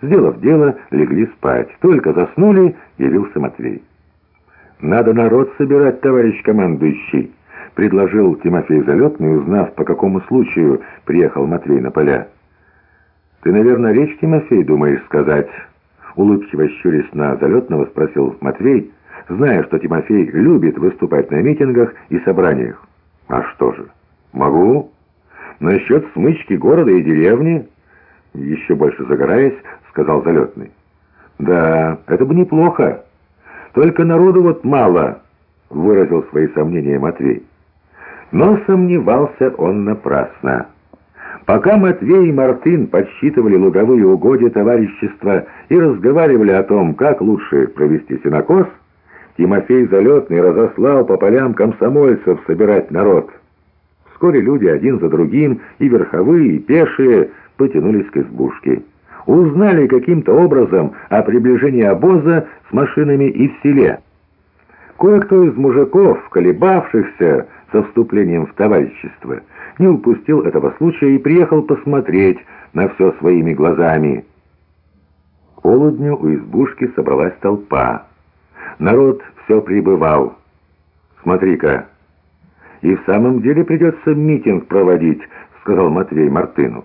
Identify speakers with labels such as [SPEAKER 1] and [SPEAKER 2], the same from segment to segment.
[SPEAKER 1] Сделав дело, легли спать. Только заснули, явился Матвей. «Надо народ собирать, товарищ командующий», — предложил Тимофей Залетный, узнав, по какому случаю приехал Матвей на поля. «Ты, наверное, речь, Тимофей, думаешь сказать?» Улыбчиво щурясь на Залетного, спросил Матвей, зная, что Тимофей любит выступать на митингах и собраниях. «А что же? Могу. Насчет смычки города и деревни...» Еще больше загораясь, сказал Залетный. «Да, это бы неплохо. Только народу вот мало», — выразил свои сомнения Матвей. Но сомневался он напрасно. Пока Матвей и Мартын подсчитывали луговые угодья товарищества и разговаривали о том, как лучше провести сенокос, Тимофей Залетный разослал по полям комсомольцев собирать народ. Вскоре люди один за другим, и верховые, и пешие, потянулись к избушке. Узнали каким-то образом о приближении обоза с машинами и в селе. Кое-кто из мужиков, колебавшихся со вступлением в товарищество, не упустил этого случая и приехал посмотреть на все своими глазами. К полудню у избушки собралась толпа. Народ все прибывал. «Смотри-ка, и в самом деле придется митинг проводить», — сказал Матвей Мартыну.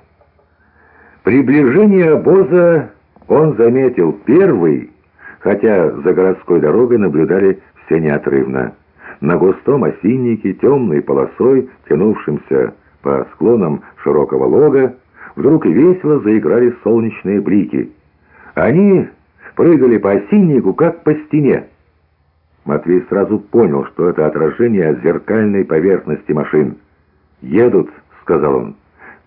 [SPEAKER 1] Приближение обоза он заметил первый, хотя за городской дорогой наблюдали все неотрывно. На густом осиннике, темной полосой, тянувшимся по склонам широкого лога, вдруг весело заиграли солнечные блики. Они прыгали по осиннику, как по стене. Матвей сразу понял, что это отражение от зеркальной поверхности машин. «Едут», — сказал он.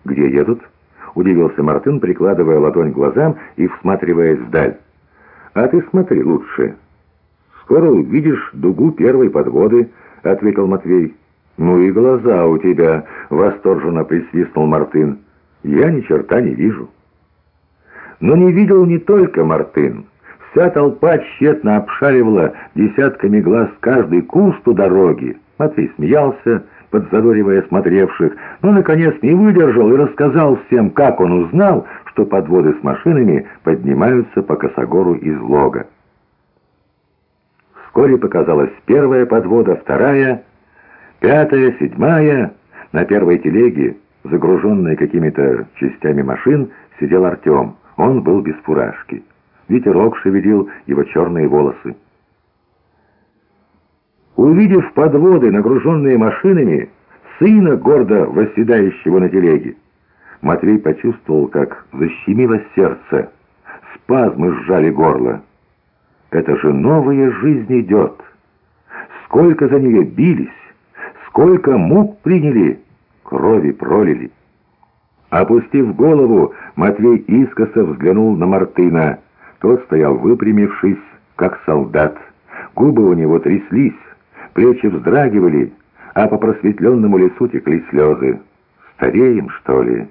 [SPEAKER 1] «Где едут?» — удивился Мартын, прикладывая ладонь к глазам и всматриваясь вдаль. «А ты смотри лучше». «Скоро увидишь дугу первой подводы», — ответил Матвей. «Ну и глаза у тебя!» — восторженно присвистнул Мартын. «Я ни черта не вижу». Но не видел не только Мартын. Вся толпа тщетно обшаривала десятками глаз каждый куст у дороги. Матвей смеялся, подзадоривая смотревших, но, наконец, не выдержал и рассказал всем, как он узнал, что подводы с машинами поднимаются по косогору из лога. Вскоре показалась первая подвода, вторая — Пятая, седьмая. На первой телеге, загруженной какими-то частями машин, сидел Артем. Он был без фуражки. Ветерок шевелил его черные волосы. Увидев подводы, нагруженные машинами, сына, гордо восседающего на телеге, Матвей почувствовал, как защемило сердце. Спазмы сжали горло. Это же новая жизнь идет. Сколько за нее бились, Сколько мук приняли, крови пролили. Опустив голову, Матвей искоса взглянул на Мартына. Тот стоял выпрямившись, как солдат. Губы у него тряслись, плечи вздрагивали, а по просветленному лицу текли слезы. «Стареем, что ли?»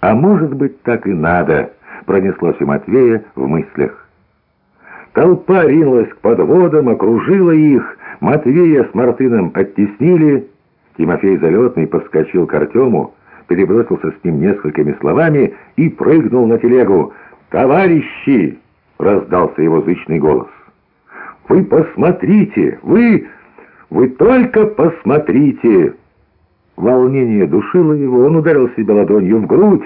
[SPEAKER 1] «А может быть, так и надо», — пронеслось у Матвея в мыслях. Толпа ринулась к подводам, окружила их, Матвея с Мартыном оттеснили, Тимофей Залетный подскочил к Артему, перебросился с ним несколькими словами и прыгнул на телегу. «Товарищи!» — раздался его зычный голос. «Вы посмотрите! Вы... вы только посмотрите!» Волнение душило его, он ударил себя ладонью в грудь.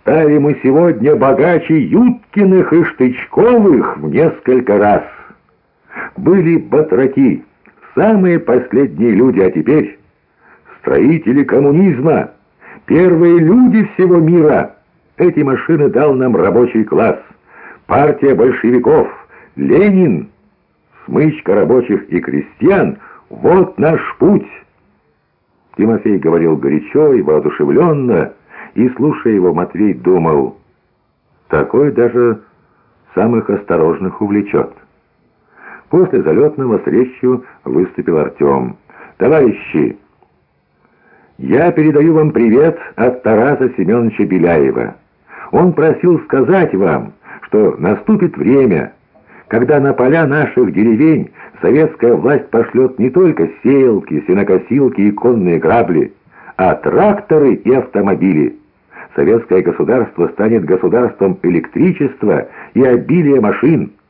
[SPEAKER 1] «Стали мы сегодня богаче Юткиных и Штычковых в несколько раз!» были батраки, самые последние люди, а теперь строители коммунизма, первые люди всего мира. Эти машины дал нам рабочий класс, партия большевиков, Ленин, смычка рабочих и крестьян — вот наш путь. Тимофей говорил горячо и воодушевленно, и, слушая его, Матвей думал, такой даже самых осторожных увлечет. После залетного с речью выступил Артем. «Товарищи, я передаю вам привет от Тараса Семеновича Беляева. Он просил сказать вам, что наступит время, когда на поля наших деревень советская власть пошлет не только сеялки, сенокосилки и конные грабли, а тракторы и автомобили. Советское государство станет государством электричества и обилия машин –